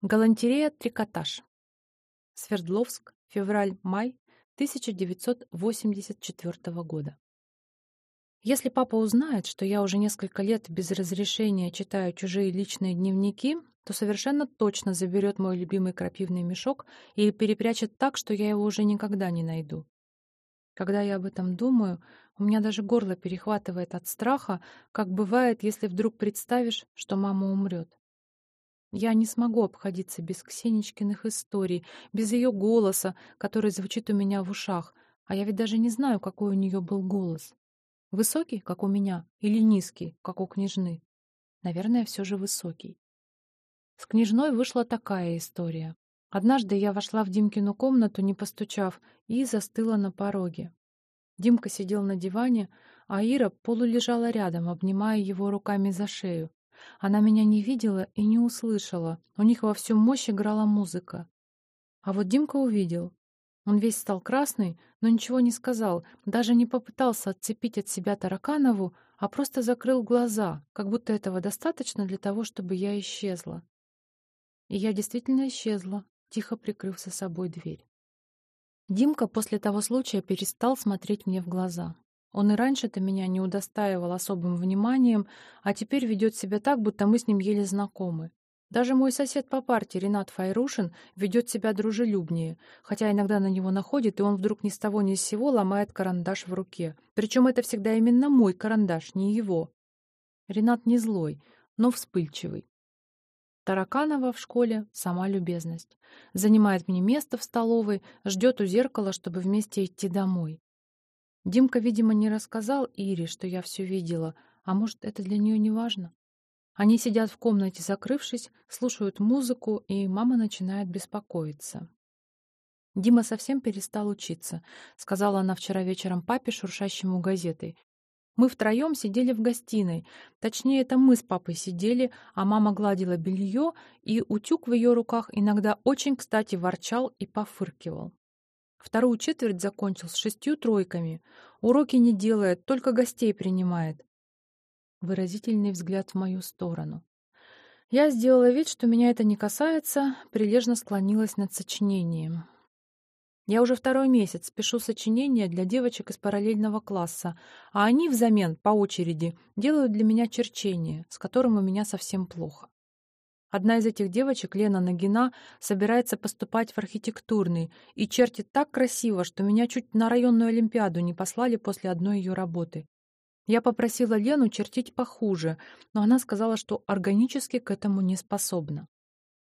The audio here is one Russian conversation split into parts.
Галантерея трикотаж. Свердловск, февраль-май 1984 года. Если папа узнает, что я уже несколько лет без разрешения читаю чужие личные дневники, то совершенно точно заберет мой любимый крапивный мешок и перепрячет так, что я его уже никогда не найду. Когда я об этом думаю, у меня даже горло перехватывает от страха, как бывает, если вдруг представишь, что мама умрет. Я не смогу обходиться без Ксенечкиных историй, без ее голоса, который звучит у меня в ушах, а я ведь даже не знаю, какой у нее был голос. Высокий, как у меня, или низкий, как у княжны? Наверное, все же высокий. С княжной вышла такая история. Однажды я вошла в Димкину комнату, не постучав, и застыла на пороге. Димка сидел на диване, а Ира полулежала рядом, обнимая его руками за шею. Она меня не видела и не услышала. У них во всю мощь играла музыка. А вот Димка увидел. Он весь стал красный, но ничего не сказал, даже не попытался отцепить от себя Тараканову, а просто закрыл глаза, как будто этого достаточно для того, чтобы я исчезла. И я действительно исчезла, тихо прикрыв за собой дверь. Димка после того случая перестал смотреть мне в глаза. Он и раньше-то меня не удостаивал особым вниманием, а теперь ведет себя так, будто мы с ним еле знакомы. Даже мой сосед по парте, Ренат Файрушин, ведет себя дружелюбнее, хотя иногда на него находит, и он вдруг ни с того ни с сего ломает карандаш в руке. Причем это всегда именно мой карандаш, не его. Ренат не злой, но вспыльчивый. Тараканова в школе — сама любезность. Занимает мне место в столовой, ждет у зеркала, чтобы вместе идти домой. Димка, видимо, не рассказал Ире, что я все видела, а может, это для нее не важно. Они сидят в комнате, закрывшись, слушают музыку, и мама начинает беспокоиться. Дима совсем перестал учиться, сказала она вчера вечером папе, шуршащему газетой. Мы втроем сидели в гостиной. Точнее, это мы с папой сидели, а мама гладила белье, и утюг в ее руках иногда очень кстати ворчал и пофыркивал. Вторую четверть закончил с шестью тройками. Уроки не делает, только гостей принимает. Выразительный взгляд в мою сторону. Я сделала вид, что меня это не касается, прилежно склонилась над сочинением. Я уже второй месяц пишу сочинения для девочек из параллельного класса, а они взамен, по очереди, делают для меня черчение, с которым у меня совсем плохо. Одна из этих девочек, Лена Нагина, собирается поступать в архитектурный и чертит так красиво, что меня чуть на районную олимпиаду не послали после одной ее работы. Я попросила Лену чертить похуже, но она сказала, что органически к этому не способна.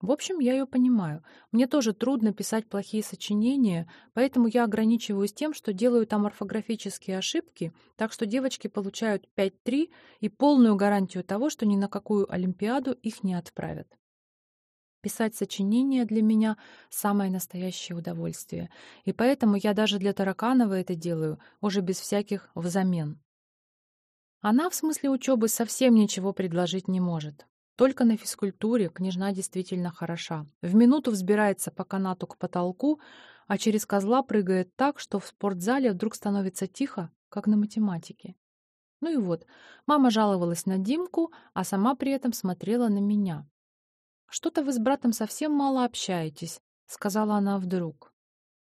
В общем, я ее понимаю. Мне тоже трудно писать плохие сочинения, поэтому я ограничиваюсь тем, что делаю там орфографические ошибки, так что девочки получают 5-3 и полную гарантию того, что ни на какую олимпиаду их не отправят. Писать сочинения для меня — самое настоящее удовольствие, и поэтому я даже для Тараканова это делаю, уже без всяких «взамен». Она в смысле учебы совсем ничего предложить не может. Только на физкультуре княжна действительно хороша. В минуту взбирается по канату к потолку, а через козла прыгает так, что в спортзале вдруг становится тихо, как на математике. Ну и вот, мама жаловалась на Димку, а сама при этом смотрела на меня. «Что-то вы с братом совсем мало общаетесь», — сказала она вдруг.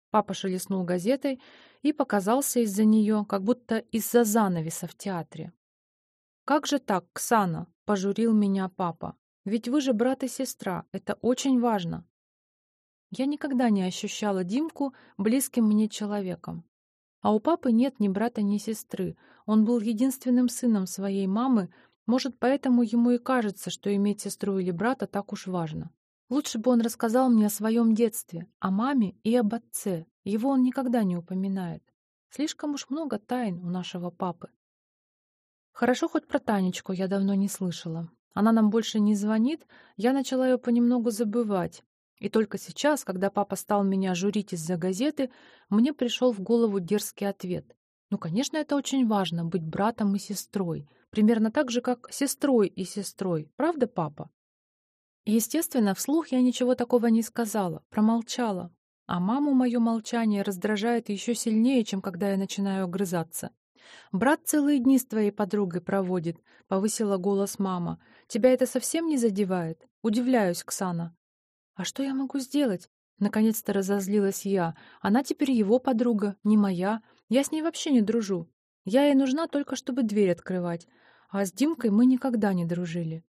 Папа шелестнул газетой и показался из-за нее, как будто из-за занавеса в театре. «Как же так, Ксана?» — пожурил меня папа. «Ведь вы же брат и сестра, это очень важно». Я никогда не ощущала Димку близким мне человеком. А у папы нет ни брата, ни сестры. Он был единственным сыном своей мамы, может, поэтому ему и кажется, что иметь сестру или брата так уж важно. Лучше бы он рассказал мне о своем детстве, о маме и об отце. Его он никогда не упоминает. Слишком уж много тайн у нашего папы. Хорошо хоть про Танечку я давно не слышала. Она нам больше не звонит, я начала ее понемногу забывать. И только сейчас, когда папа стал меня журить из-за газеты, мне пришел в голову дерзкий ответ. Ну, конечно, это очень важно — быть братом и сестрой. Примерно так же, как сестрой и сестрой. Правда, папа? Естественно, вслух я ничего такого не сказала, промолчала. А маму мое молчание раздражает еще сильнее, чем когда я начинаю огрызаться. «Брат целые дни с твоей подругой проводит», — повысила голос мама. «Тебя это совсем не задевает? Удивляюсь, Ксана». «А что я могу сделать?» Наконец-то разозлилась я. Она теперь его подруга, не моя. Я с ней вообще не дружу. Я ей нужна только, чтобы дверь открывать. А с Димкой мы никогда не дружили.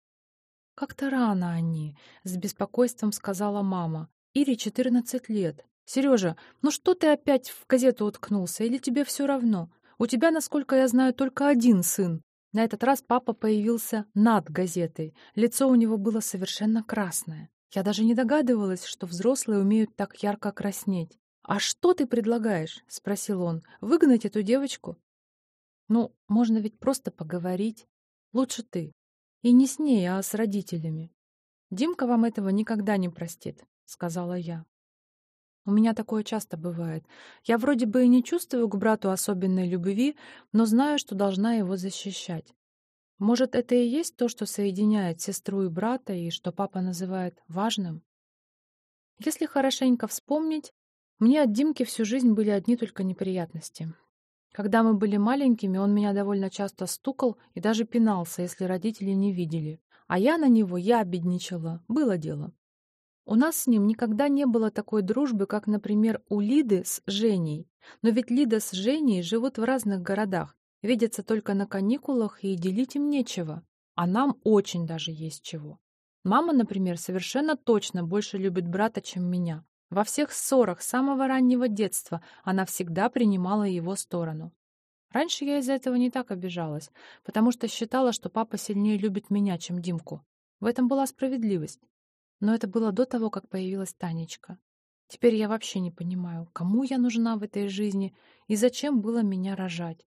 «Как-то рано они», — с беспокойством сказала мама. «Ире четырнадцать лет. Сережа, ну что ты опять в газету уткнулся? Или тебе все равно? У тебя, насколько я знаю, только один сын. На этот раз папа появился над газетой. Лицо у него было совершенно красное. Я даже не догадывалась, что взрослые умеют так ярко краснеть. «А что ты предлагаешь?» — спросил он. «Выгнать эту девочку?» «Ну, можно ведь просто поговорить. Лучше ты. И не с ней, а с родителями. Димка вам этого никогда не простит», — сказала я. У меня такое часто бывает. Я вроде бы и не чувствую к брату особенной любви, но знаю, что должна его защищать. Может, это и есть то, что соединяет сестру и брата, и что папа называет важным? Если хорошенько вспомнить, мне от Димки всю жизнь были одни только неприятности. Когда мы были маленькими, он меня довольно часто стукал и даже пинался, если родители не видели. А я на него, я обедничала. Было дело. У нас с ним никогда не было такой дружбы, как, например, у Лиды с Женей. Но ведь Лида с Женей живут в разных городах, видятся только на каникулах, и делить им нечего. А нам очень даже есть чего. Мама, например, совершенно точно больше любит брата, чем меня. Во всех ссорах с самого раннего детства она всегда принимала его сторону. Раньше я из-за этого не так обижалась, потому что считала, что папа сильнее любит меня, чем Димку. В этом была справедливость. Но это было до того, как появилась Танечка. Теперь я вообще не понимаю, кому я нужна в этой жизни и зачем было меня рожать.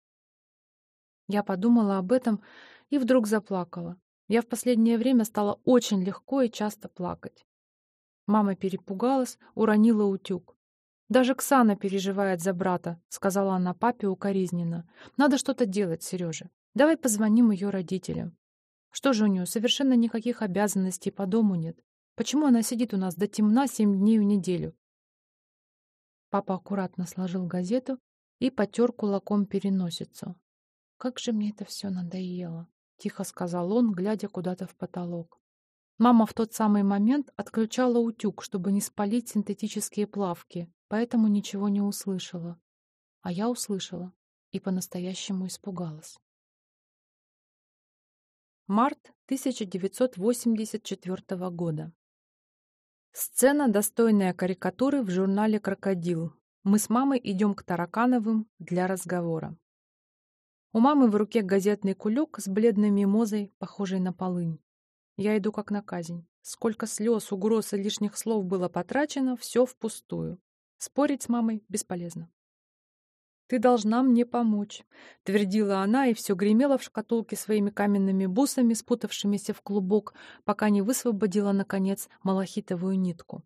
Я подумала об этом и вдруг заплакала. Я в последнее время стала очень легко и часто плакать. Мама перепугалась, уронила утюг. «Даже Ксана переживает за брата», — сказала она папе укоризненно. «Надо что-то делать, Сережа. Давай позвоним ее родителям. Что же у нее, совершенно никаких обязанностей по дому нет. Почему она сидит у нас до темна семь дней в неделю?» Папа аккуратно сложил газету и потер кулаком переносицу. «Как же мне это все надоело!» — тихо сказал он, глядя куда-то в потолок. Мама в тот самый момент отключала утюг, чтобы не спалить синтетические плавки, поэтому ничего не услышала. А я услышала и по-настоящему испугалась. Март 1984 года. Сцена, достойная карикатуры в журнале «Крокодил». Мы с мамой идем к Таракановым для разговора. У мамы в руке газетный кулек с бледной мимозой, похожей на полынь. Я иду как на казнь. Сколько слез, угроз и лишних слов было потрачено, все впустую. Спорить с мамой бесполезно. «Ты должна мне помочь», — твердила она, и все гремело в шкатулке своими каменными бусами, спутавшимися в клубок, пока не высвободила, наконец, малахитовую нитку.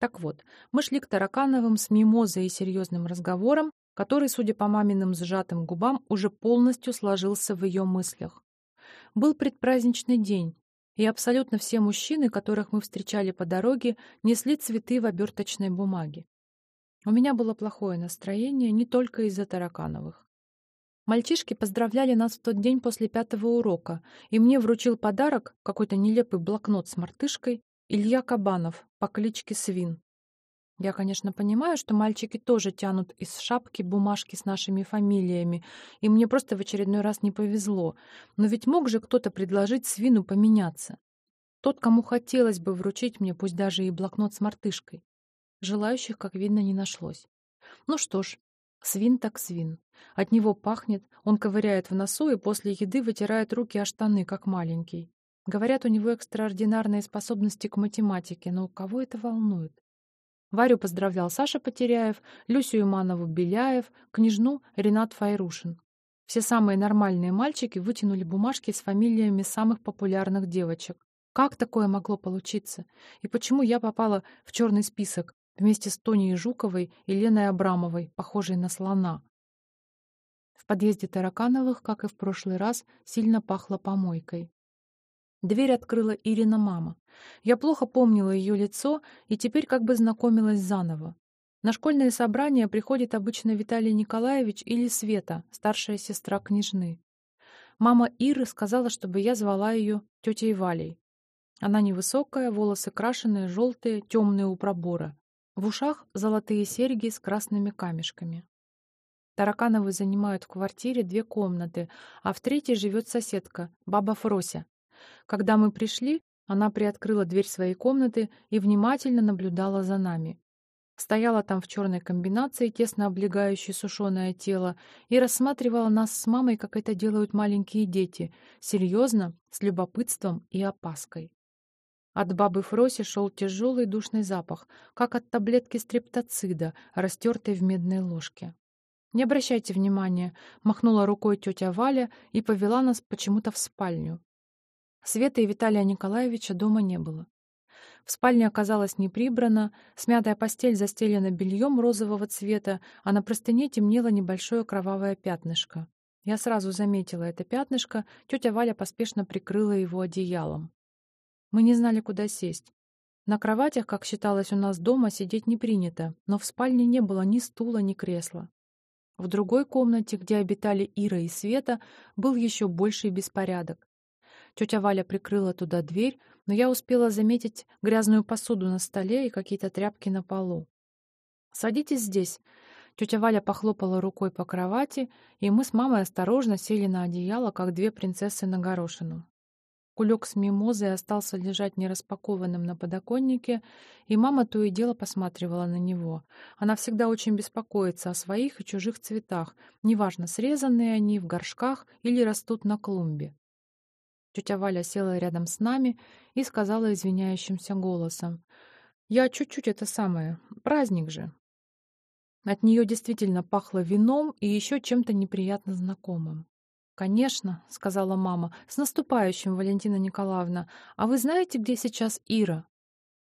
Так вот, мы шли к Таракановым с мимозой и серьезным разговором, который, судя по маминым сжатым губам, уже полностью сложился в ее мыслях. Был предпраздничный день, и абсолютно все мужчины, которых мы встречали по дороге, несли цветы в оберточной бумаге. У меня было плохое настроение не только из-за Таракановых. Мальчишки поздравляли нас в тот день после пятого урока, и мне вручил подарок, какой-то нелепый блокнот с мартышкой, Илья Кабанов по кличке Свин. Я, конечно, понимаю, что мальчики тоже тянут из шапки бумажки с нашими фамилиями, и мне просто в очередной раз не повезло. Но ведь мог же кто-то предложить свину поменяться. Тот, кому хотелось бы вручить мне, пусть даже и блокнот с мартышкой. Желающих, как видно, не нашлось. Ну что ж, свин так свин. От него пахнет, он ковыряет в носу и после еды вытирает руки о штаны, как маленький. Говорят, у него экстраординарные способности к математике, но у кого это волнует? Варю поздравлял Саша Потеряев, Люсю Иманову Беляев, княжну Ренат Файрушин. Все самые нормальные мальчики вытянули бумажки с фамилиями самых популярных девочек. Как такое могло получиться? И почему я попала в черный список вместе с Тоней Жуковой и Леной Абрамовой, похожей на слона? В подъезде Таракановых, как и в прошлый раз, сильно пахло помойкой. Дверь открыла Ирина мама. Я плохо помнила ее лицо и теперь как бы знакомилась заново. На школьные собрания приходит обычно Виталий Николаевич или Света, старшая сестра княжны. Мама Иры сказала, чтобы я звала ее тетей Валей. Она невысокая, волосы крашеные, желтые, темные у пробора. В ушах золотые серьги с красными камешками. Таракановы занимают в квартире две комнаты, а в третьей живет соседка, баба Фрося. Когда мы пришли, она приоткрыла дверь своей комнаты и внимательно наблюдала за нами. Стояла там в черной комбинации, тесно облегающей сушеное тело, и рассматривала нас с мамой, как это делают маленькие дети, серьезно, с любопытством и опаской. От бабы Фроси шел тяжелый душный запах, как от таблетки стрептоцида, растертой в медной ложке. «Не обращайте внимания», — махнула рукой тетя Валя и повела нас почему-то в спальню. Света и Виталия Николаевича дома не было. В спальне оказалось не смятая постель застелена бельем розового цвета, а на простыне темнело небольшое кровавое пятнышко. Я сразу заметила это пятнышко, тетя Валя поспешно прикрыла его одеялом. Мы не знали, куда сесть. На кроватях, как считалось у нас дома, сидеть не принято, но в спальне не было ни стула, ни кресла. В другой комнате, где обитали Ира и Света, был еще больший беспорядок. Тетя Валя прикрыла туда дверь, но я успела заметить грязную посуду на столе и какие-то тряпки на полу. «Садитесь здесь». Тетя Валя похлопала рукой по кровати, и мы с мамой осторожно сели на одеяло, как две принцессы на горошину. Кулек с мимозой остался лежать нераспакованным на подоконнике, и мама то и дело посматривала на него. Она всегда очень беспокоится о своих и чужих цветах, неважно, срезанные они в горшках или растут на клумбе. Тетя Валя села рядом с нами и сказала извиняющимся голосом. «Я чуть-чуть это самое. Праздник же». От нее действительно пахло вином и еще чем-то неприятно знакомым. «Конечно», — сказала мама, — «с наступающим, Валентина Николаевна. А вы знаете, где сейчас Ира?»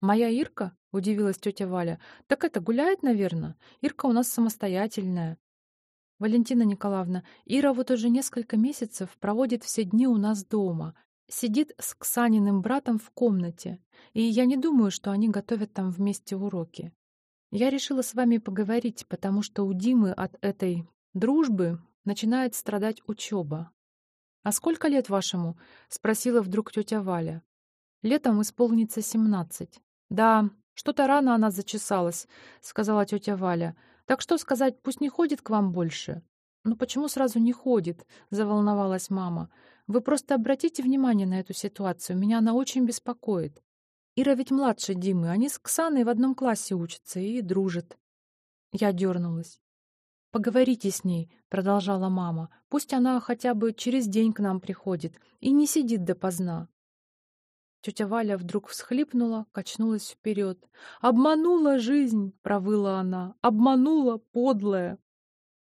«Моя Ирка?» — удивилась тетя Валя. «Так это гуляет, наверное. Ирка у нас самостоятельная. Валентина Николаевна, Ира вот уже несколько месяцев проводит все дни у нас дома. Сидит с Ксаниным братом в комнате, и я не думаю, что они готовят там вместе уроки. Я решила с вами поговорить, потому что у Димы от этой дружбы начинает страдать учеба. «А сколько лет вашему?» — спросила вдруг тетя Валя. «Летом исполнится семнадцать». «Да, что-то рано она зачесалась», — сказала тетя Валя. «Так что сказать, пусть не ходит к вам больше?» «Ну почему сразу не ходит?» — заволновалась мама. Вы просто обратите внимание на эту ситуацию. Меня она очень беспокоит. Ира ведь младше Димы. Они с Ксаной в одном классе учатся и дружат. Я дернулась. «Поговорите с ней», — продолжала мама. «Пусть она хотя бы через день к нам приходит и не сидит допоздна». Тетя Валя вдруг всхлипнула, качнулась вперед. «Обманула жизнь!» — провыла она. «Обманула, подлая!»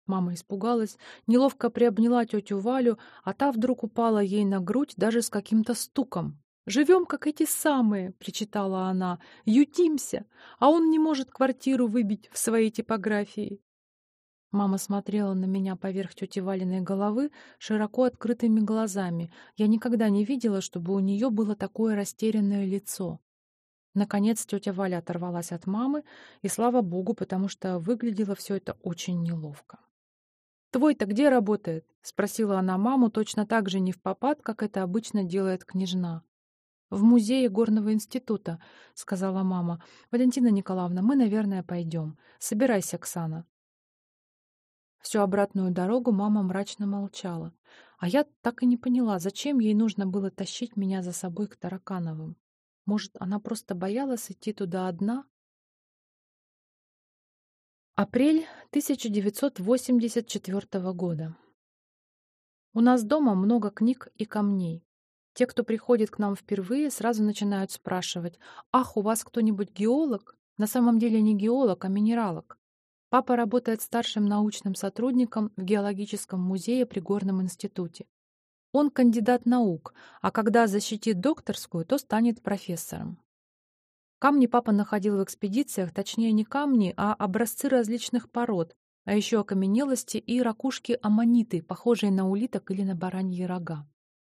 Мама испугалась, неловко приобняла тетю Валю, а та вдруг упала ей на грудь даже с каким-то стуком. «Живем, как эти самые!» — причитала она. «Ютимся! А он не может квартиру выбить в своей типографии!» Мама смотрела на меня поверх тети Валиной головы широко открытыми глазами. Я никогда не видела, чтобы у нее было такое растерянное лицо. Наконец тетя Валя оторвалась от мамы, и слава богу, потому что выглядело все это очень неловко. «Твой-то где работает?» — спросила она маму точно так же не в попад, как это обычно делает княжна. «В музее горного института», — сказала мама. «Валентина Николаевна, мы, наверное, пойдем. Собирайся, Оксана». Всю обратную дорогу мама мрачно молчала. А я так и не поняла, зачем ей нужно было тащить меня за собой к Таракановым. Может, она просто боялась идти туда одна, Апрель 1984 года. У нас дома много книг и камней. Те, кто приходит к нам впервые, сразу начинают спрашивать, «Ах, у вас кто-нибудь геолог?» На самом деле не геолог, а минералог. Папа работает старшим научным сотрудником в геологическом музее при Горном институте. Он кандидат наук, а когда защитит докторскую, то станет профессором. Камни папа находил в экспедициях, точнее не камни, а образцы различных пород, а еще окаменелости и ракушки аммониты, похожие на улиток или на бараньи рога.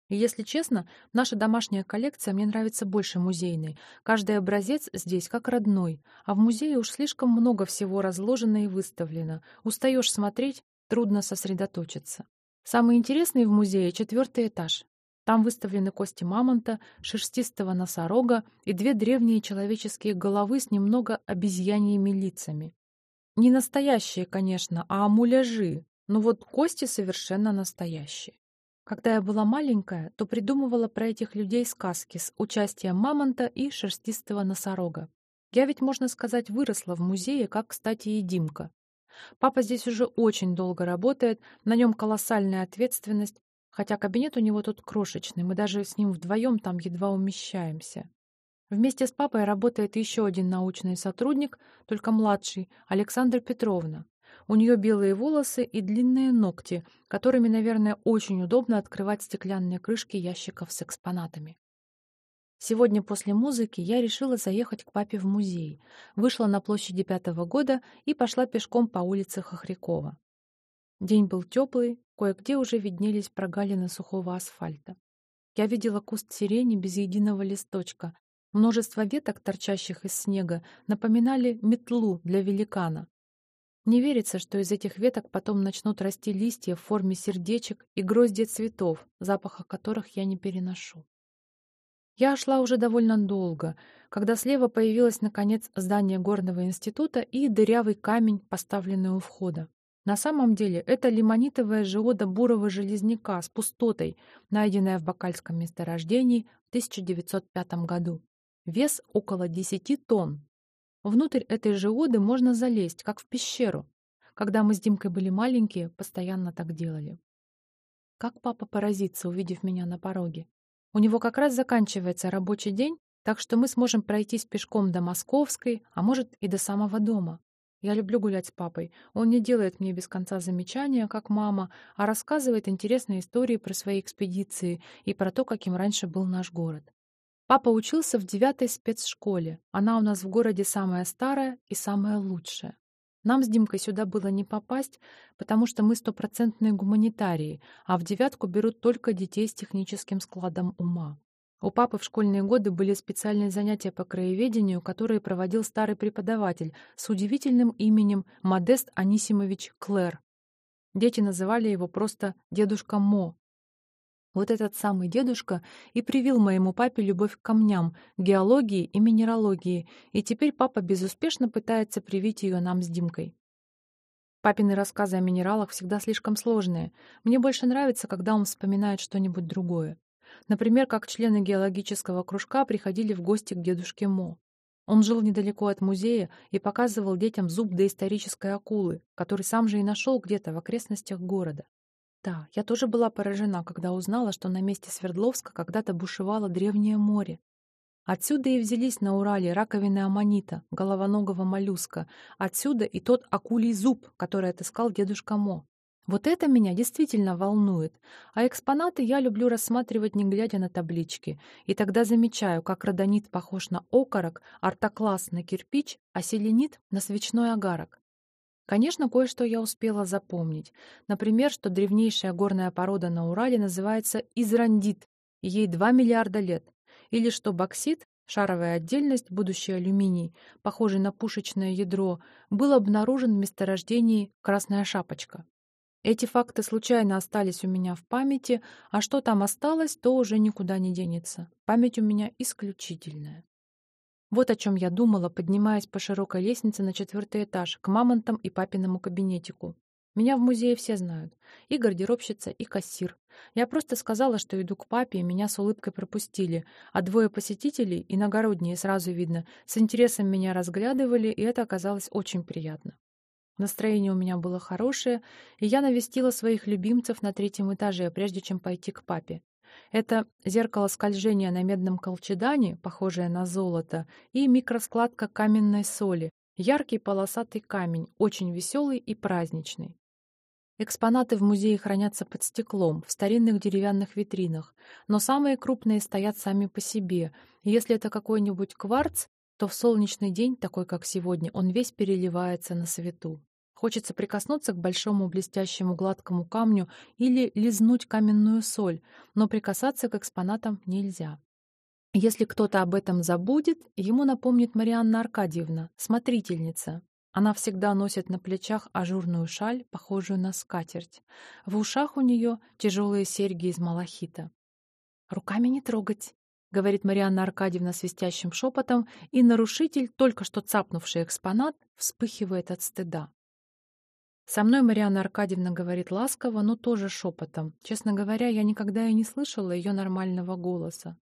И если честно, наша домашняя коллекция мне нравится больше музейной. Каждый образец здесь как родной, а в музее уж слишком много всего разложено и выставлено. Устаешь смотреть, трудно сосредоточиться. Самый интересный в музее — четвертый этаж. Там выставлены кости мамонта, шерстистого носорога и две древние человеческие головы с немного обезьяньими лицами. Не настоящие, конечно, а муляжи, но вот кости совершенно настоящие. Когда я была маленькая, то придумывала про этих людей сказки с участием мамонта и шерстистого носорога. Я ведь, можно сказать, выросла в музее, как, кстати, и Димка. Папа здесь уже очень долго работает, на нем колоссальная ответственность, хотя кабинет у него тут крошечный, мы даже с ним вдвоем там едва умещаемся. Вместе с папой работает еще один научный сотрудник, только младший, Александра Петровна. У нее белые волосы и длинные ногти, которыми, наверное, очень удобно открывать стеклянные крышки ящиков с экспонатами. Сегодня после музыки я решила заехать к папе в музей, вышла на площади пятого года и пошла пешком по улице Хохрякова. День был теплый, кое-где уже виднелись прогалины сухого асфальта. Я видела куст сирени без единого листочка. Множество веток, торчащих из снега, напоминали метлу для великана. Не верится, что из этих веток потом начнут расти листья в форме сердечек и гроздья цветов, запаха которых я не переношу. Я шла уже довольно долго, когда слева появилось, наконец, здание горного института и дырявый камень, поставленный у входа. На самом деле это лимонитовая жиода бурого железняка с пустотой, найденная в Бакальском месторождении в 1905 году. Вес около 10 тонн. Внутрь этой жиоды можно залезть, как в пещеру. Когда мы с Димкой были маленькие, постоянно так делали. Как папа поразится, увидев меня на пороге. У него как раз заканчивается рабочий день, так что мы сможем пройтись пешком до Московской, а может и до самого дома. Я люблю гулять с папой. Он не делает мне без конца замечания, как мама, а рассказывает интересные истории про свои экспедиции и про то, каким раньше был наш город. Папа учился в девятой спецшколе. Она у нас в городе самая старая и самая лучшая. Нам с Димкой сюда было не попасть, потому что мы стопроцентные гуманитарии, а в девятку берут только детей с техническим складом ума. У папы в школьные годы были специальные занятия по краеведению, которые проводил старый преподаватель с удивительным именем Модест Анисимович Клэр. Дети называли его просто «дедушка Мо». Вот этот самый дедушка и привил моему папе любовь к камням, геологии и минералогии, и теперь папа безуспешно пытается привить ее нам с Димкой. Папины рассказы о минералах всегда слишком сложные. Мне больше нравится, когда он вспоминает что-нибудь другое. Например, как члены геологического кружка приходили в гости к дедушке Мо. Он жил недалеко от музея и показывал детям зуб доисторической акулы, который сам же и нашел где-то в окрестностях города. Да, я тоже была поражена, когда узнала, что на месте Свердловска когда-то бушевало древнее море. Отсюда и взялись на Урале раковины аммонита, головоногого моллюска. Отсюда и тот акулий зуб, который отыскал дедушка Мо. Вот это меня действительно волнует. А экспонаты я люблю рассматривать, не глядя на таблички. И тогда замечаю, как родонит похож на окорок, ортокласс на кирпич, а селенит — на свечной агарок. Конечно, кое-что я успела запомнить. Например, что древнейшая горная порода на Урале называется израндит, ей 2 миллиарда лет. Или что боксит, шаровая отдельность, будущий алюминий, похожий на пушечное ядро, был обнаружен в месторождении «Красная шапочка». Эти факты случайно остались у меня в памяти, а что там осталось, то уже никуда не денется. Память у меня исключительная. Вот о чем я думала, поднимаясь по широкой лестнице на четвертый этаж, к мамонтам и папиному кабинетику. Меня в музее все знают. И гардеробщица, и кассир. Я просто сказала, что иду к папе, и меня с улыбкой пропустили. А двое посетителей, иногородние, сразу видно, с интересом меня разглядывали, и это оказалось очень приятно. Настроение у меня было хорошее, и я навестила своих любимцев на третьем этаже, прежде чем пойти к папе. Это зеркало скольжения на медном колчедане, похожее на золото, и микроскладка каменной соли, яркий полосатый камень, очень веселый и праздничный. Экспонаты в музее хранятся под стеклом, в старинных деревянных витринах, но самые крупные стоят сами по себе. Если это какой-нибудь кварц, то в солнечный день, такой как сегодня, он весь переливается на свету. Хочется прикоснуться к большому блестящему гладкому камню или лизнуть каменную соль, но прикасаться к экспонатам нельзя. Если кто-то об этом забудет, ему напомнит Марианна Аркадьевна, смотрительница. Она всегда носит на плечах ажурную шаль, похожую на скатерть. В ушах у нее тяжелые серьги из малахита. «Руками не трогать», — говорит Марианна Аркадьевна свистящим шепотом, и нарушитель, только что цапнувший экспонат, вспыхивает от стыда. Со мной Марианна Аркадьевна говорит ласково, но тоже шепотом. Честно говоря, я никогда и не слышала ее нормального голоса.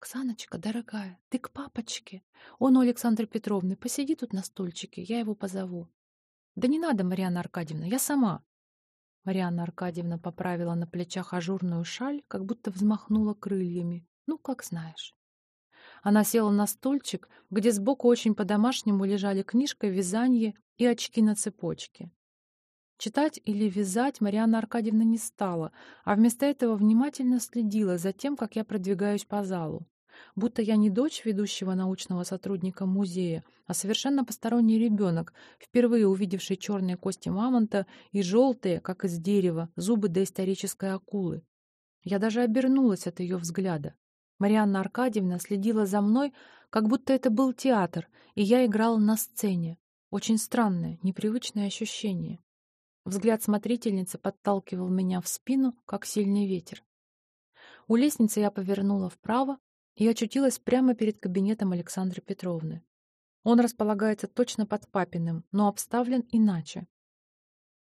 «Ксаночка, дорогая, ты к папочке. Он у Александры Петровны. Посиди тут на стульчике, я его позову». «Да не надо, Марианна Аркадьевна, я сама». Марианна Аркадьевна поправила на плечах ажурную шаль, как будто взмахнула крыльями. «Ну, как знаешь». Она села на стульчик, где сбоку очень по-домашнему лежали книжка «Вязание» и очки на цепочке. Читать или вязать Марианна Аркадьевна не стала, а вместо этого внимательно следила за тем, как я продвигаюсь по залу. Будто я не дочь ведущего научного сотрудника музея, а совершенно посторонний ребенок, впервые увидевший черные кости мамонта и желтые, как из дерева, зубы доисторической акулы. Я даже обернулась от ее взгляда. Марианна Аркадьевна следила за мной, как будто это был театр, и я играла на сцене. Очень странное, непривычное ощущение. Взгляд смотрительницы подталкивал меня в спину, как сильный ветер. У лестницы я повернула вправо и очутилась прямо перед кабинетом Александры Петровны. Он располагается точно под папиным, но обставлен иначе.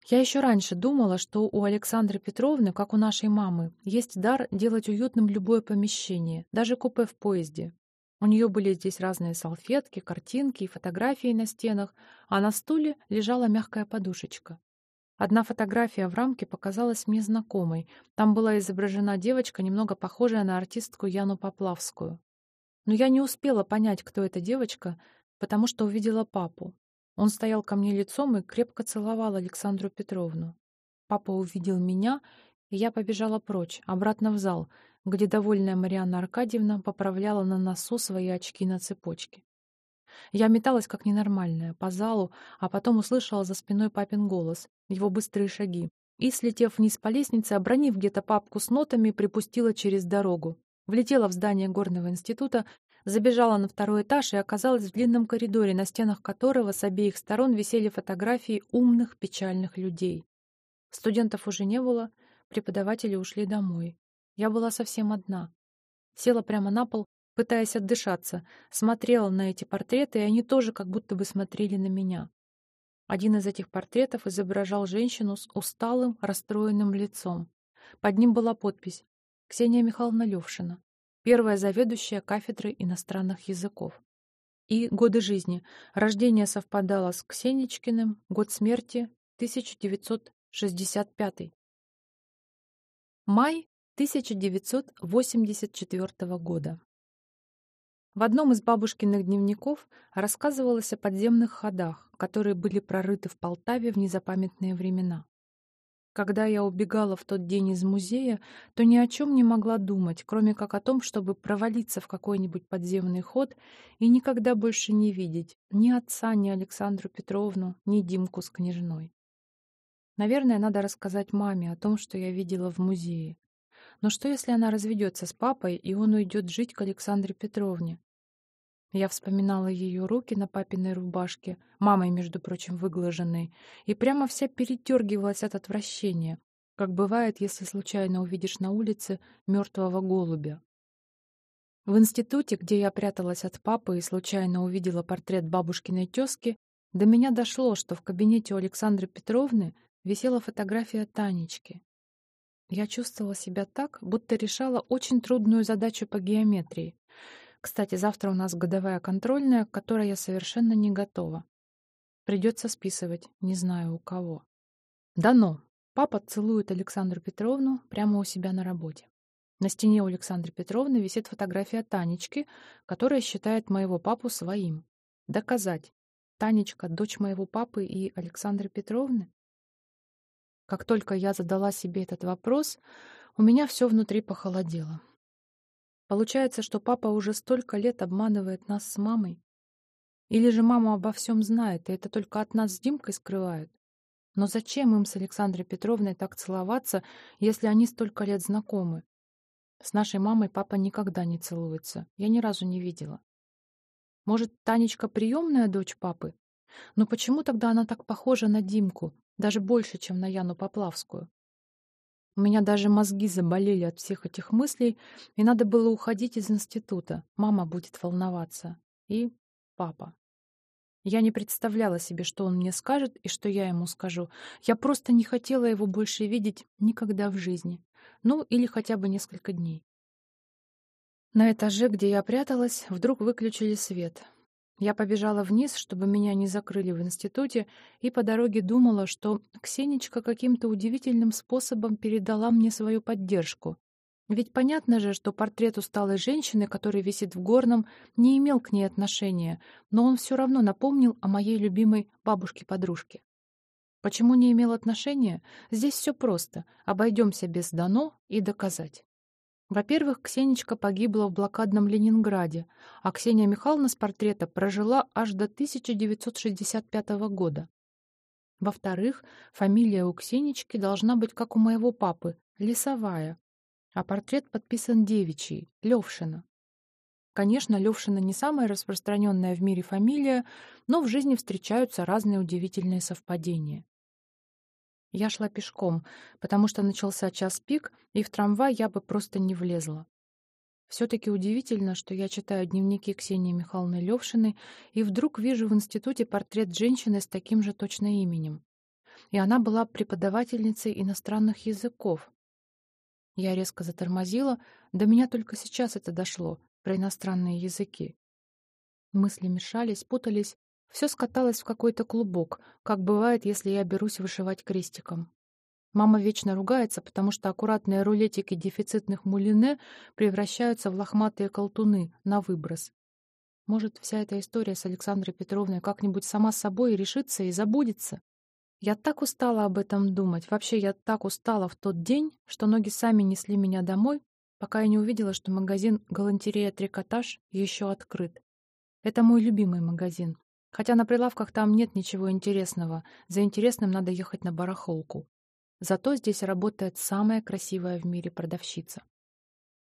Я еще раньше думала, что у Александры Петровны, как у нашей мамы, есть дар делать уютным любое помещение, даже купе в поезде. У нее были здесь разные салфетки, картинки и фотографии на стенах, а на стуле лежала мягкая подушечка. Одна фотография в рамке показалась мне знакомой. Там была изображена девочка, немного похожая на артистку Яну Поплавскую. Но я не успела понять, кто эта девочка, потому что увидела папу. Он стоял ко мне лицом и крепко целовал Александру Петровну. Папа увидел меня, и я побежала прочь, обратно в зал, где довольная Марианна Аркадьевна поправляла на носу свои очки на цепочке. Я металась как ненормальная по залу, а потом услышала за спиной папин голос, его быстрые шаги. И, слетев вниз по лестнице, обронив где-то папку с нотами, припустила через дорогу. Влетела в здание горного института, забежала на второй этаж и оказалась в длинном коридоре, на стенах которого с обеих сторон висели фотографии умных, печальных людей. Студентов уже не было, преподаватели ушли домой. Я была совсем одна. Села прямо на пол, пытаясь отдышаться, смотрела на эти портреты, и они тоже как будто бы смотрели на меня. Один из этих портретов изображал женщину с усталым, расстроенным лицом. Под ним была подпись «Ксения Михайловна Левшина, первая заведующая кафедрой иностранных языков». И годы жизни. Рождение совпадало с Ксеничкиным, год смерти 1965. Май 1984 года. В одном из бабушкиных дневников рассказывалось о подземных ходах, которые были прорыты в Полтаве в незапамятные времена. Когда я убегала в тот день из музея, то ни о чем не могла думать, кроме как о том, чтобы провалиться в какой-нибудь подземный ход и никогда больше не видеть ни отца, ни Александру Петровну, ни Димку с княжной. Наверное, надо рассказать маме о том, что я видела в музее. Но что, если она разведется с папой, и он уйдет жить к Александре Петровне? Я вспоминала ее руки на папиной рубашке, мамой, между прочим, выглаженной, и прямо вся передергивалась от отвращения, как бывает, если случайно увидишь на улице мертвого голубя. В институте, где я пряталась от папы и случайно увидела портрет бабушкиной тезки, до меня дошло, что в кабинете у Александры Петровны висела фотография Танечки. Я чувствовала себя так, будто решала очень трудную задачу по геометрии. Кстати, завтра у нас годовая контрольная, к которой я совершенно не готова. Придется списывать, не знаю у кого. Дано. Папа целует Александру Петровну прямо у себя на работе. На стене у Александры Петровны висит фотография Танечки, которая считает моего папу своим. Доказать. Танечка — дочь моего папы и Александры Петровны? Как только я задала себе этот вопрос, у меня все внутри похолодело. Получается, что папа уже столько лет обманывает нас с мамой? Или же мама обо всем знает, и это только от нас с Димкой скрывают? Но зачем им с Александрой Петровной так целоваться, если они столько лет знакомы? С нашей мамой папа никогда не целуется. Я ни разу не видела. Может, Танечка приемная дочь папы? Но почему тогда она так похожа на Димку? Даже больше, чем на Яну Поплавскую. У меня даже мозги заболели от всех этих мыслей, и надо было уходить из института. Мама будет волноваться. И папа. Я не представляла себе, что он мне скажет и что я ему скажу. Я просто не хотела его больше видеть никогда в жизни. Ну, или хотя бы несколько дней. На этаже, где я пряталась, вдруг выключили свет. Я побежала вниз, чтобы меня не закрыли в институте, и по дороге думала, что Ксенечка каким-то удивительным способом передала мне свою поддержку. Ведь понятно же, что портрет усталой женщины, который висит в горном, не имел к ней отношения, но он все равно напомнил о моей любимой бабушке-подружке. Почему не имел отношения? Здесь все просто. Обойдемся без «дано» и «доказать». Во-первых, Ксенечка погибла в блокадном Ленинграде, а Ксения Михайловна с портрета прожила аж до 1965 года. Во-вторых, фамилия у Ксенечки должна быть как у моего папы, Лесовая, а портрет подписан девичий, Левшина. Конечно, Левшина не самая распространенная в мире фамилия, но в жизни встречаются разные удивительные совпадения. Я шла пешком, потому что начался час пик, и в трамвай я бы просто не влезла. Все-таки удивительно, что я читаю дневники Ксении Михайловны Левшиной и вдруг вижу в институте портрет женщины с таким же точно именем. И она была преподавательницей иностранных языков, я резко затормозила, до меня только сейчас это дошло, про иностранные языки. Мысли мешались, путались, все скаталось в какой-то клубок, как бывает, если я берусь вышивать крестиком. Мама вечно ругается, потому что аккуратные рулетики дефицитных мулине превращаются в лохматые колтуны на выброс. Может, вся эта история с Александрой Петровной как-нибудь сама собой решится и забудется? Я так устала об этом думать. Вообще, я так устала в тот день, что ноги сами несли меня домой, пока я не увидела, что магазин «Галантерея Трикотаж» еще открыт. Это мой любимый магазин. Хотя на прилавках там нет ничего интересного. За интересным надо ехать на барахолку. Зато здесь работает самая красивая в мире продавщица.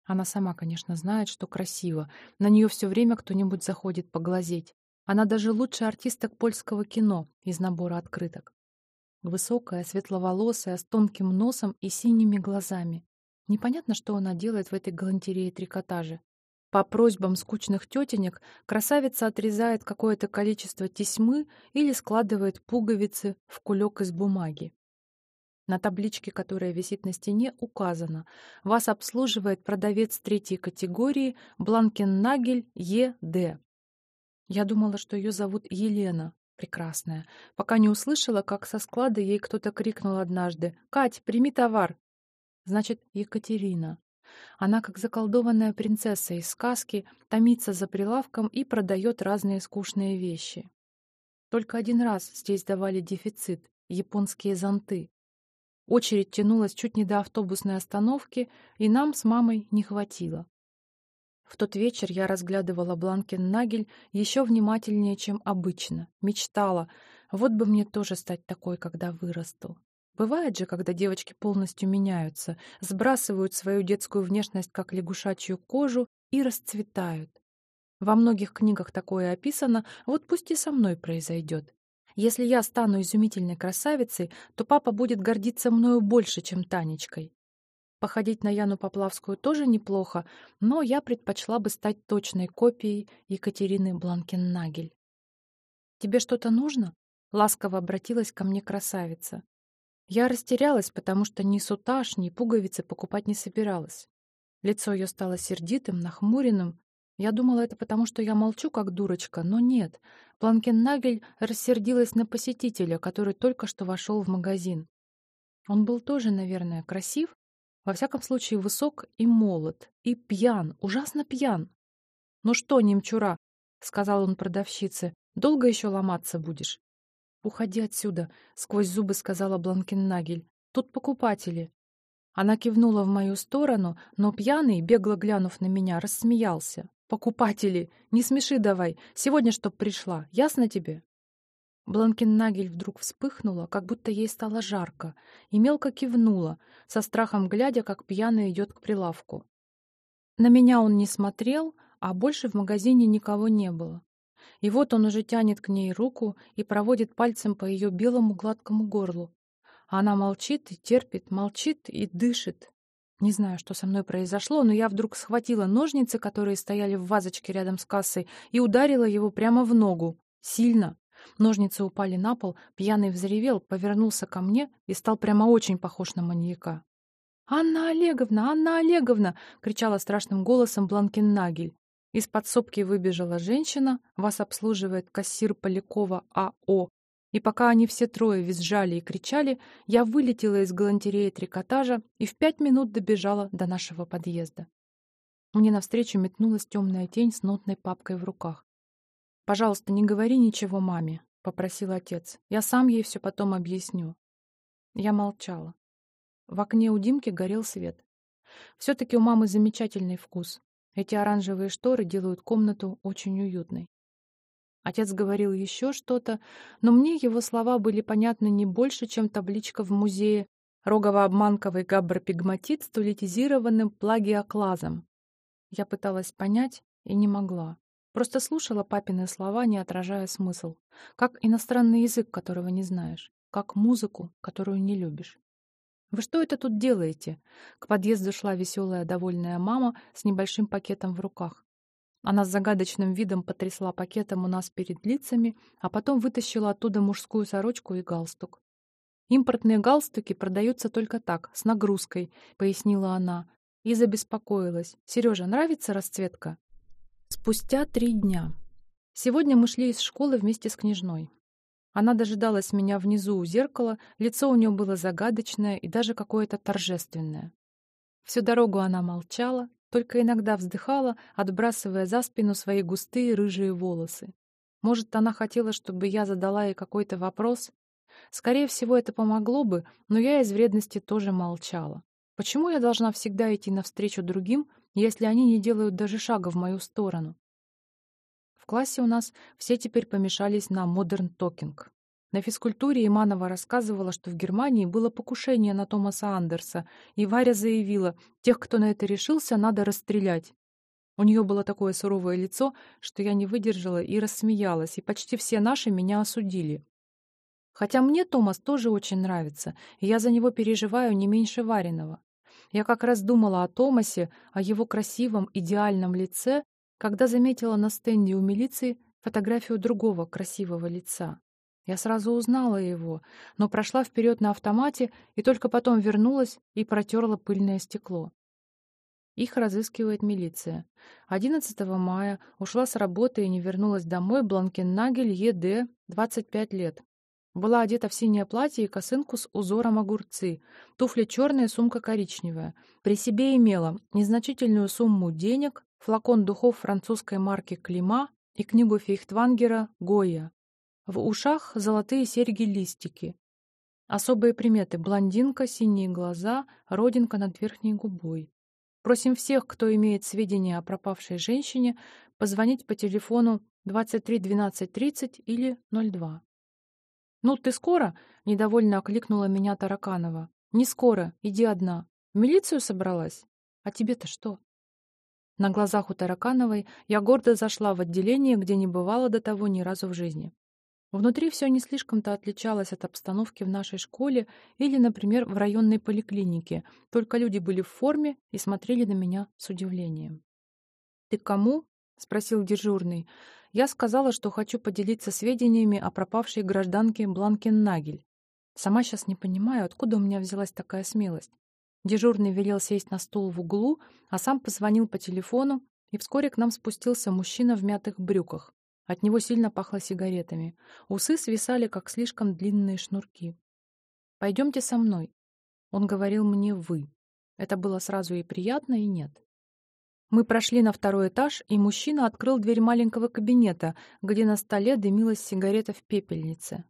Она сама, конечно, знает, что красиво. На нее все время кто-нибудь заходит поглазеть. Она даже лучше артисток польского кино из набора открыток. Высокая, светловолосая, с тонким носом и синими глазами. Непонятно, что она делает в этой галантерее трикотажа. По просьбам скучных тетенек красавица отрезает какое-то количество тесьмы или складывает пуговицы в кулек из бумаги. На табличке, которая висит на стене, указано «Вас обслуживает продавец третьей категории Бланкеннагель Е.Д». Я думала, что ее зовут Елена, прекрасная, пока не услышала, как со склада ей кто-то крикнул однажды «Кать, прими товар!» Значит, Екатерина. Она, как заколдованная принцесса из сказки, томится за прилавком и продает разные скучные вещи. Только один раз здесь давали дефицит — японские зонты. Очередь тянулась чуть не до автобусной остановки, и нам с мамой не хватило. В тот вечер я разглядывала Бланкен-Нагель еще внимательнее, чем обычно. Мечтала, вот бы мне тоже стать такой, когда вырасту. Бывает же, когда девочки полностью меняются, сбрасывают свою детскую внешность, как лягушачью кожу, и расцветают. Во многих книгах такое описано, вот пусть и со мной произойдет. Если я стану изумительной красавицей, то папа будет гордиться мною больше, чем Танечкой. Походить на Яну Поплавскую тоже неплохо, но я предпочла бы стать точной копией Екатерины Бланкеннагель. «Тебе что-то нужно?» — ласково обратилась ко мне красавица. Я растерялась, потому что ни сутаж, ни пуговицы покупать не собиралась. Лицо ее стало сердитым, нахмуренным. Я думала, это потому, что я молчу, как дурочка, но нет. Бланкеннагель рассердилась на посетителя, который только что вошел в магазин. Он был тоже, наверное, красив, во всяком случае, высок и молод, и пьян, ужасно пьян. «Ну что, немчура?» — сказал он продавщице. «Долго еще ломаться будешь?» «Уходи отсюда», — сквозь зубы сказала Бланкеннагель. «Тут покупатели». Она кивнула в мою сторону, но пьяный, бегло глянув на меня, рассмеялся. «Покупатели! Не смеши давай! Сегодня чтоб пришла, ясно тебе?» Бланкеннагель вдруг вспыхнула, как будто ей стало жарко, и мелко кивнула, со страхом глядя, как пьяный идет к прилавку. На меня он не смотрел, а больше в магазине никого не было. И вот он уже тянет к ней руку и проводит пальцем по ее белому гладкому горлу. А она молчит и терпит, молчит и дышит. Не знаю, что со мной произошло, но я вдруг схватила ножницы, которые стояли в вазочке рядом с кассой, и ударила его прямо в ногу. Сильно. Ножницы упали на пол, пьяный взревел, повернулся ко мне и стал прямо очень похож на маньяка. «Анна Олеговна! Анна Олеговна!» — кричала страшным голосом Бланкин Нагель. Из подсобки выбежала женщина, вас обслуживает кассир Полякова А.О. И пока они все трое визжали и кричали, я вылетела из галантереи трикотажа и в пять минут добежала до нашего подъезда. Мне навстречу метнулась темная тень с нотной папкой в руках. «Пожалуйста, не говори ничего маме», — попросил отец. «Я сам ей все потом объясню». Я молчала. В окне у Димки горел свет. Все-таки у мамы замечательный вкус. Эти оранжевые шторы делают комнату очень уютной. Отец говорил еще что-то, но мне его слова были понятны не больше, чем табличка в музее рогово-обманковый габропигматит с тулитизированным плагиоклазом. Я пыталась понять и не могла. Просто слушала папины слова, не отражая смысл. Как иностранный язык, которого не знаешь. Как музыку, которую не любишь. «Вы что это тут делаете?» К подъезду шла веселая, довольная мама с небольшим пакетом в руках. Она с загадочным видом потрясла пакетом у нас перед лицами, а потом вытащила оттуда мужскую сорочку и галстук. «Импортные галстуки продаются только так, с нагрузкой», — пояснила она. И забеспокоилась. «Сережа, нравится расцветка?» Спустя три дня. Сегодня мы шли из школы вместе с княжной. Она дожидалась меня внизу у зеркала, лицо у нее было загадочное и даже какое-то торжественное. Всю дорогу она молчала, только иногда вздыхала, отбрасывая за спину свои густые рыжие волосы. Может, она хотела, чтобы я задала ей какой-то вопрос? Скорее всего, это помогло бы, но я из вредности тоже молчала. Почему я должна всегда идти навстречу другим, если они не делают даже шага в мою сторону? Классе у нас все теперь помешались на модерн токинг. На физкультуре Иманова рассказывала, что в Германии было покушение на Томаса Андерса, и Варя заявила, тех, кто на это решился, надо расстрелять. У нее было такое суровое лицо, что я не выдержала и рассмеялась, и почти все наши меня осудили. Хотя мне Томас тоже очень нравится, и я за него переживаю не меньше Вариного. Я как раз думала о Томасе, о его красивом, идеальном лице когда заметила на стенде у милиции фотографию другого красивого лица. Я сразу узнала его, но прошла вперед на автомате и только потом вернулась и протерла пыльное стекло. Их разыскивает милиция. 11 мая ушла с работы и не вернулась домой Бланкеннагель ЕД, 25 лет. Была одета в синее платье и косынку с узором огурцы, туфли черные, сумка коричневая. При себе имела незначительную сумму денег, флакон духов французской марки «Клима» и книгу Фейхтвангера «Гоя». В ушах золотые серьги-листики. Особые приметы – блондинка, синие глаза, родинка над верхней губой. Просим всех, кто имеет сведения о пропавшей женщине, позвонить по телефону 23 12 30 или 02. «Ну, ты скоро?» — недовольно окликнула меня Тараканова. «Не скоро, иди одна. В милицию собралась? А тебе-то что?» На глазах у Таракановой я гордо зашла в отделение, где не бывала до того ни разу в жизни. Внутри все не слишком-то отличалось от обстановки в нашей школе или, например, в районной поликлинике, только люди были в форме и смотрели на меня с удивлением. «Ты кому?» — спросил дежурный. Я сказала, что хочу поделиться сведениями о пропавшей гражданке Бланкен-Нагель. Сама сейчас не понимаю, откуда у меня взялась такая смелость. Дежурный велел сесть на стул в углу, а сам позвонил по телефону, и вскоре к нам спустился мужчина в мятых брюках. От него сильно пахло сигаретами. Усы свисали, как слишком длинные шнурки. «Пойдемте со мной». Он говорил мне «вы». Это было сразу и приятно, и нет. Мы прошли на второй этаж, и мужчина открыл дверь маленького кабинета, где на столе дымилась сигарета в пепельнице.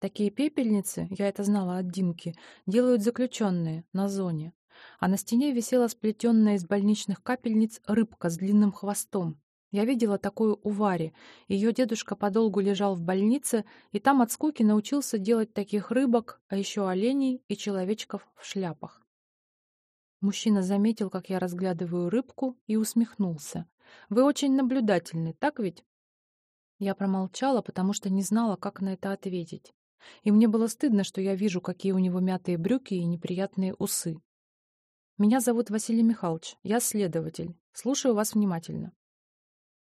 Такие пепельницы, я это знала от Димки, делают заключенные на зоне. А на стене висела сплетенная из больничных капельниц рыбка с длинным хвостом. Я видела такую у Вари. Ее дедушка подолгу лежал в больнице, и там от скуки научился делать таких рыбок, а еще оленей и человечков в шляпах. Мужчина заметил, как я разглядываю рыбку, и усмехнулся. «Вы очень наблюдательны, так ведь?» Я промолчала, потому что не знала, как на это ответить. И мне было стыдно, что я вижу, какие у него мятые брюки и неприятные усы. «Меня зовут Василий Михайлович. Я следователь. Слушаю вас внимательно».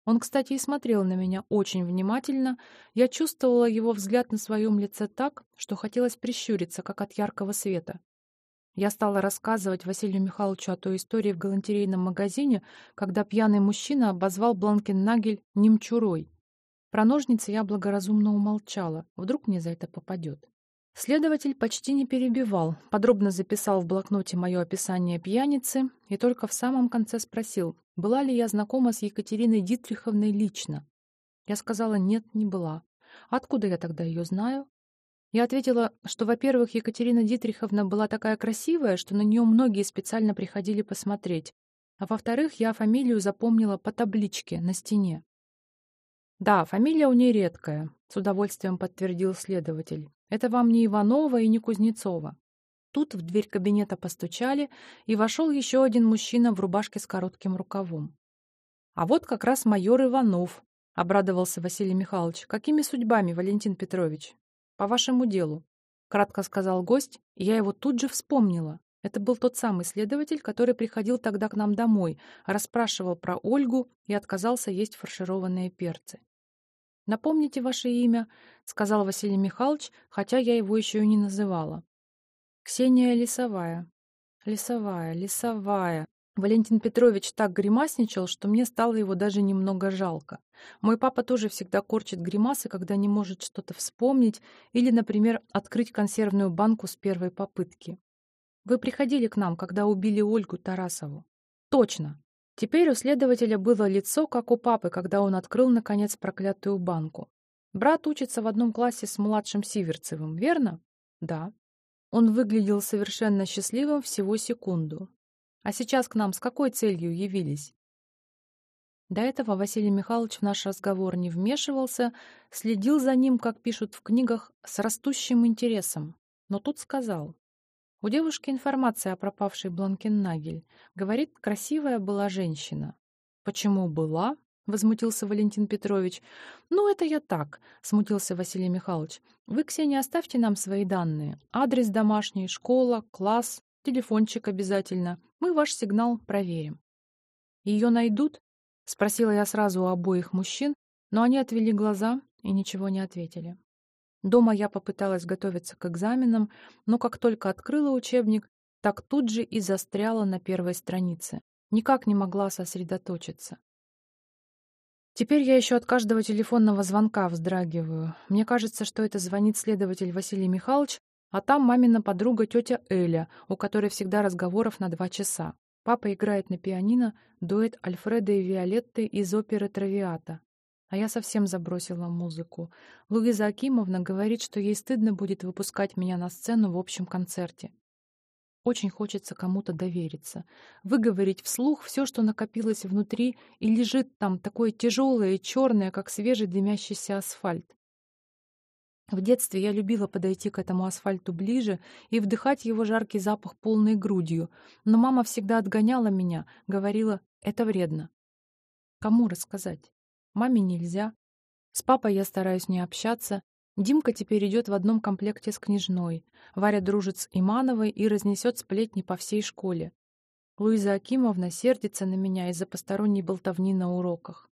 Он, кстати, и смотрел на меня очень внимательно. Я чувствовала его взгляд на своем лице так, что хотелось прищуриться, как от яркого света. Я стала рассказывать Василию Михайловичу о той истории в галантерейном магазине, когда пьяный мужчина обозвал Бланкеннагель немчурой. Про ножницы я благоразумно умолчала, вдруг мне за это попадет. Следователь почти не перебивал, подробно записал в блокноте мое описание пьяницы и только в самом конце спросил, была ли я знакома с Екатериной Дитриховной лично. Я сказала, нет, не была. Откуда я тогда ее знаю? Я ответила, что, во-первых, Екатерина Дитриховна была такая красивая, что на нее многие специально приходили посмотреть, а во-вторых, я фамилию запомнила по табличке на стене. «Да, фамилия у нее редкая», — с удовольствием подтвердил следователь. «Это вам не Иванова и не Кузнецова». Тут в дверь кабинета постучали, и вошел еще один мужчина в рубашке с коротким рукавом. «А вот как раз майор Иванов», — обрадовался Василий Михайлович. «Какими судьбами, Валентин Петрович?» «По вашему делу», — кратко сказал гость, и я его тут же вспомнила. Это был тот самый следователь, который приходил тогда к нам домой, расспрашивал про Ольгу и отказался есть фаршированные перцы. «Напомните ваше имя», — сказал Василий Михайлович, хотя я его еще и не называла. «Ксения Лисовая». «Лисовая, Лисовая». Валентин Петрович так гримасничал, что мне стало его даже немного жалко. Мой папа тоже всегда корчит гримасы, когда не может что-то вспомнить или, например, открыть консервную банку с первой попытки. Вы приходили к нам, когда убили Ольгу Тарасову. Точно. Теперь у следователя было лицо, как у папы, когда он открыл, наконец, проклятую банку. Брат учится в одном классе с младшим Сиверцевым, верно? Да. Он выглядел совершенно счастливым всего секунду. А сейчас к нам с какой целью явились? До этого Василий Михайлович в наш разговор не вмешивался, следил за ним, как пишут в книгах, с растущим интересом. Но тут сказал. У девушки информация о пропавшей Бланкеннагель. Говорит, красивая была женщина. Почему была? — возмутился Валентин Петрович. «Ну, это я так», — смутился Василий Михайлович. «Вы, Ксения, оставьте нам свои данные. Адрес домашний, школа, класс, телефончик обязательно. Мы ваш сигнал проверим. Ее найдут? Спросила я сразу у обоих мужчин, но они отвели глаза и ничего не ответили. Дома я попыталась готовиться к экзаменам, но как только открыла учебник, так тут же и застряла на первой странице. Никак не могла сосредоточиться. Теперь я еще от каждого телефонного звонка вздрагиваю. Мне кажется, что это звонит следователь Василий Михайлович, а там мамина подруга тетя Эля, у которой всегда разговоров на два часа. Папа играет на пианино дуэт Альфреда и Виолетты из оперы «Травиата». А я совсем забросила музыку. Луиза Акимовна говорит, что ей стыдно будет выпускать меня на сцену в общем концерте. Очень хочется кому-то довериться, выговорить вслух все, что накопилось внутри и лежит там такое тяжелое и черное, как свежий дымящийся асфальт. В детстве я любила подойти к этому асфальту ближе и вдыхать его жаркий запах полной грудью, но мама всегда отгоняла меня, говорила, это вредно. Кому рассказать? Маме нельзя. С папой я стараюсь не общаться. Димка теперь идет в одном комплекте с княжной. Варя дружит с Имановой и разнесет сплетни по всей школе. Луиза Акимовна сердится на меня из-за посторонней болтовни на уроках.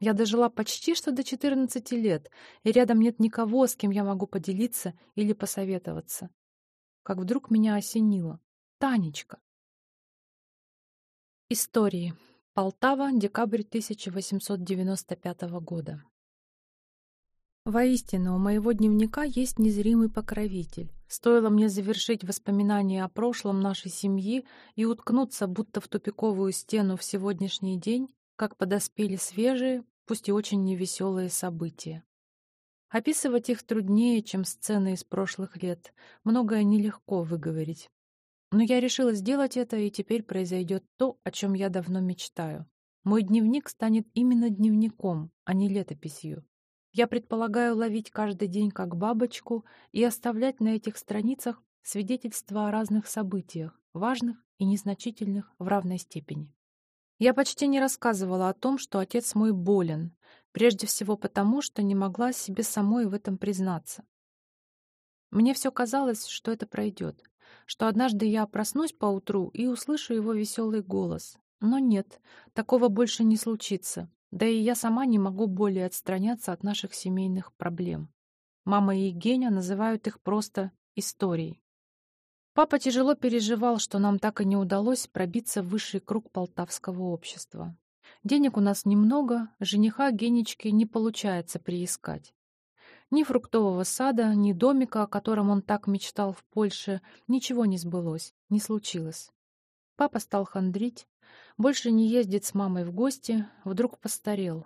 Я дожила почти что до 14 лет, и рядом нет никого, с кем я могу поделиться или посоветоваться. Как вдруг меня осенило. Танечка. Истории. Полтава, декабрь 1895 года. Воистину, у моего дневника есть незримый покровитель. Стоило мне завершить воспоминания о прошлом нашей семьи и уткнуться будто в тупиковую стену в сегодняшний день, как подоспели свежие, пусть и очень невеселые события. Описывать их труднее, чем сцены из прошлых лет. Многое нелегко выговорить. Но я решила сделать это, и теперь произойдет то, о чем я давно мечтаю. Мой дневник станет именно дневником, а не летописью. Я предполагаю ловить каждый день как бабочку и оставлять на этих страницах свидетельства о разных событиях, важных и незначительных в равной степени. Я почти не рассказывала о том, что отец мой болен, прежде всего потому, что не могла себе самой в этом признаться. Мне все казалось, что это пройдет, что однажды я проснусь поутру и услышу его веселый голос. Но нет, такого больше не случится. Да и я сама не могу более отстраняться от наших семейных проблем. Мама и Геня называют их просто историей. Папа тяжело переживал, что нам так и не удалось пробиться в высший круг полтавского общества. Денег у нас немного, жениха Генечки не получается приискать. Ни фруктового сада, ни домика, о котором он так мечтал в Польше, ничего не сбылось, не случилось. Папа стал хандрить, больше не ездит с мамой в гости, вдруг постарел.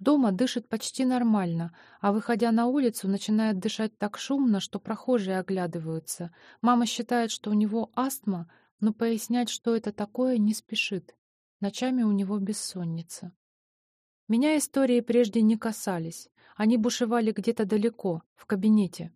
Дома дышит почти нормально, а выходя на улицу, начинает дышать так шумно, что прохожие оглядываются. Мама считает, что у него астма, но пояснять, что это такое, не спешит. Ночами у него бессонница. Меня истории прежде не касались. Они бушевали где-то далеко, в кабинете.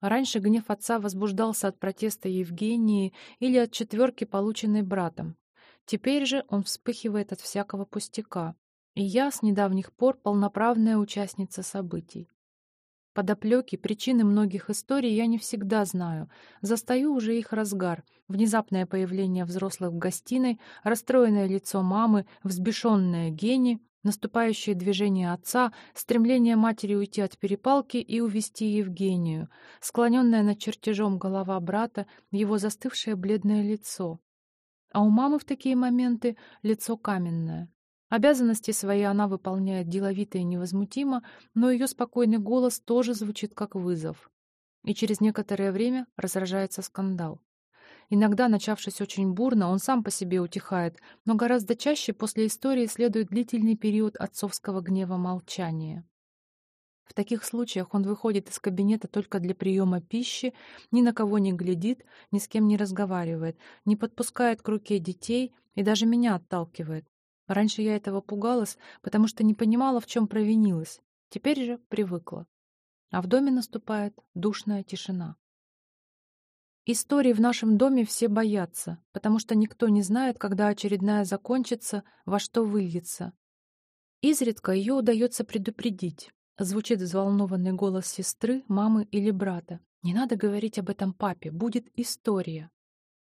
Раньше гнев отца возбуждался от протеста Евгении или от четверки, полученной братом. Теперь же он вспыхивает от всякого пустяка. И я с недавних пор полноправная участница событий. Подоплеки, причины многих историй я не всегда знаю. Застаю уже их разгар. Внезапное появление взрослых в гостиной, расстроенное лицо мамы, взбешенная Гени, наступающее движение отца, стремление матери уйти от перепалки и увести Евгению, склоненная над чертежом голова брата, его застывшее бледное лицо. А у мамы в такие моменты лицо каменное. Обязанности свои она выполняет деловито и невозмутимо, но ее спокойный голос тоже звучит как вызов. И через некоторое время разражается скандал. Иногда, начавшись очень бурно, он сам по себе утихает, но гораздо чаще после истории следует длительный период отцовского гнева молчания. В таких случаях он выходит из кабинета только для приема пищи, ни на кого не глядит, ни с кем не разговаривает, не подпускает к руке детей и даже меня отталкивает. Раньше я этого пугалась, потому что не понимала, в чем провинилась. Теперь же привыкла. А в доме наступает душная тишина. Истории в нашем доме все боятся, потому что никто не знает, когда очередная закончится, во что выльется. Изредка ее удается предупредить. Звучит взволнованный голос сестры, мамы или брата. Не надо говорить об этом папе, будет история.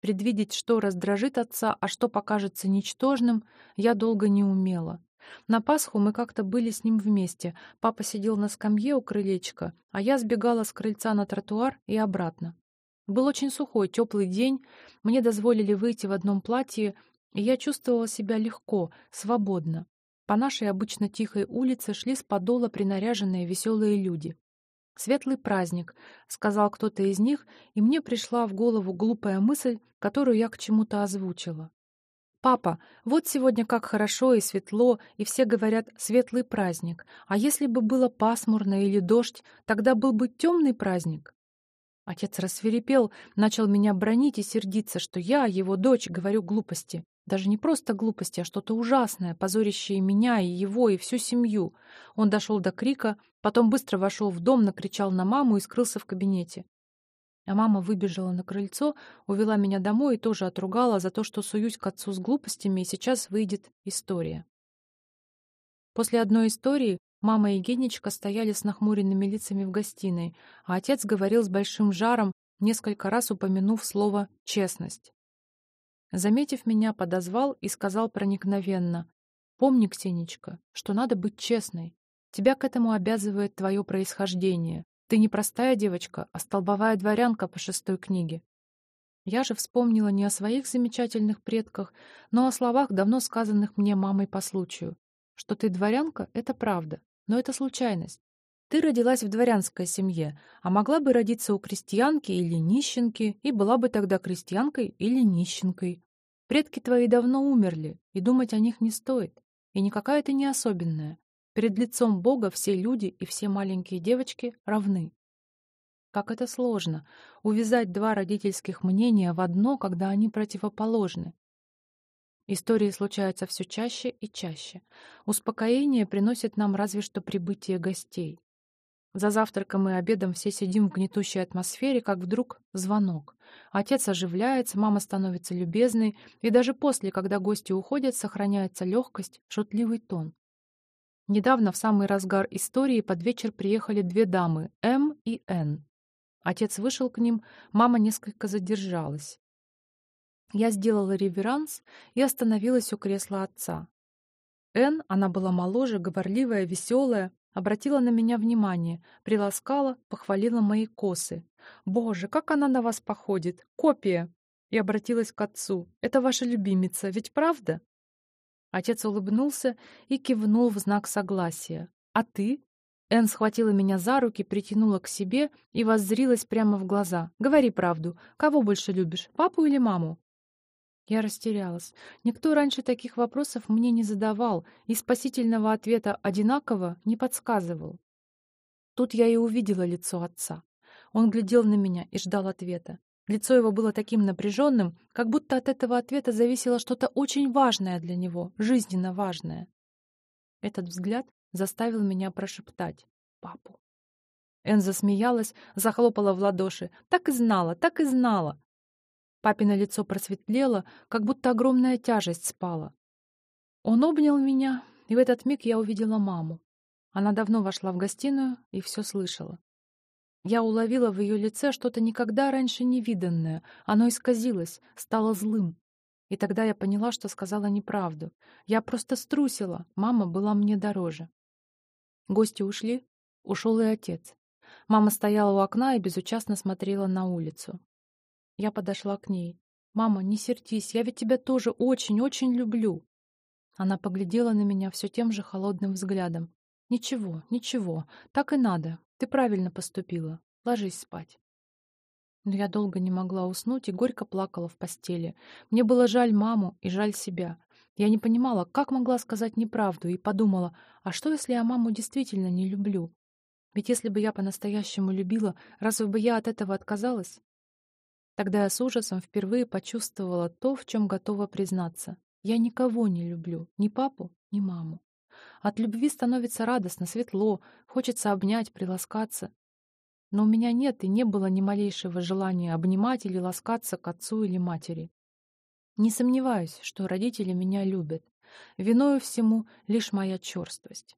Предвидеть, что раздражит отца, а что покажется ничтожным, я долго не умела. На Пасху мы как-то были с ним вместе. Папа сидел на скамье у крылечка, а я сбегала с крыльца на тротуар и обратно. Был очень сухой, теплый день. Мне дозволили выйти в одном платье, и я чувствовала себя легко, свободно. По нашей обычно тихой улице шли с подола принаряженные веселые люди. «Светлый праздник», — сказал кто-то из них, и мне пришла в голову глупая мысль, которую я к чему-то озвучила. «Папа, вот сегодня как хорошо и светло, и все говорят «светлый праздник», а если бы было пасмурно или дождь, тогда был бы темный праздник». Отец рассверепел, начал меня бронить и сердиться, что я, его дочь, говорю глупости. Даже не просто глупости, а что-то ужасное, позорящее меня и его, и всю семью. Он дошел до крика, потом быстро вошел в дом, накричал на маму и скрылся в кабинете. А мама выбежала на крыльцо, увела меня домой и тоже отругала за то, что суюсь к отцу с глупостями, и сейчас выйдет история. После одной истории мама и Генечка стояли с нахмуренными лицами в гостиной, а отец говорил с большим жаром, несколько раз упомянув слово «честность». Заметив меня, подозвал и сказал проникновенно. «Помни, Ксенечка, что надо быть честной. Тебя к этому обязывает твое происхождение. Ты не простая девочка, а столбовая дворянка по шестой книге». Я же вспомнила не о своих замечательных предках, но о словах, давно сказанных мне мамой по случаю. Что ты дворянка — это правда, но это случайность. Ты родилась в дворянской семье, а могла бы родиться у крестьянки или нищенки, и была бы тогда крестьянкой или нищенкой. Предки твои давно умерли, и думать о них не стоит. И никакая ты не особенная. Перед лицом Бога все люди и все маленькие девочки равны. Как это сложно — увязать два родительских мнения в одно, когда они противоположны. Истории случаются все чаще и чаще. Успокоение приносит нам разве что прибытие гостей. За завтраком и обедом все сидим в гнетущей атмосфере, как вдруг звонок. Отец оживляется, мама становится любезной, и даже после, когда гости уходят, сохраняется легкость, шутливый тон. Недавно, в самый разгар истории, под вечер приехали две дамы, М и Н. Отец вышел к ним, мама несколько задержалась. Я сделала реверанс и остановилась у кресла отца. Эн, она была моложе, говорливая, веселая, обратила на меня внимание, приласкала, похвалила мои косы. «Боже, как она на вас походит! Копия!» И обратилась к отцу. «Это ваша любимица, ведь правда?» Отец улыбнулся и кивнул в знак согласия. «А ты?» Эн схватила меня за руки, притянула к себе и воззрилась прямо в глаза. «Говори правду. Кого больше любишь, папу или маму?» Я растерялась. Никто раньше таких вопросов мне не задавал и спасительного ответа одинаково не подсказывал. Тут я и увидела лицо отца. Он глядел на меня и ждал ответа. Лицо его было таким напряженным, как будто от этого ответа зависело что-то очень важное для него, жизненно важное. Этот взгляд заставил меня прошептать «папу». Эн засмеялась, захлопала в ладоши. «Так и знала, так и знала!» Папино лицо просветлело, как будто огромная тяжесть спала. Он обнял меня, и в этот миг я увидела маму. Она давно вошла в гостиную и все слышала. Я уловила в ее лице что-то никогда раньше не виданное. Оно исказилось, стало злым. И тогда я поняла, что сказала неправду. Я просто струсила, мама была мне дороже. Гости ушли, ушел и отец. Мама стояла у окна и безучастно смотрела на улицу. Я подошла к ней. «Мама, не сердись, я ведь тебя тоже очень-очень люблю». Она поглядела на меня все тем же холодным взглядом. «Ничего, ничего, так и надо. Ты правильно поступила. Ложись спать». Но я долго не могла уснуть и горько плакала в постели. Мне было жаль маму и жаль себя. Я не понимала, как могла сказать неправду, и подумала, а что, если я маму действительно не люблю? Ведь если бы я по-настоящему любила, разве бы я от этого отказалась? Тогда я с ужасом впервые почувствовала то, в чем готова признаться. Я никого не люблю, ни папу, ни маму. От любви становится радостно, светло, хочется обнять, приласкаться. Но у меня нет и не было ни малейшего желания обнимать или ласкаться к отцу или матери. Не сомневаюсь, что родители меня любят. Виною всему лишь моя черствость.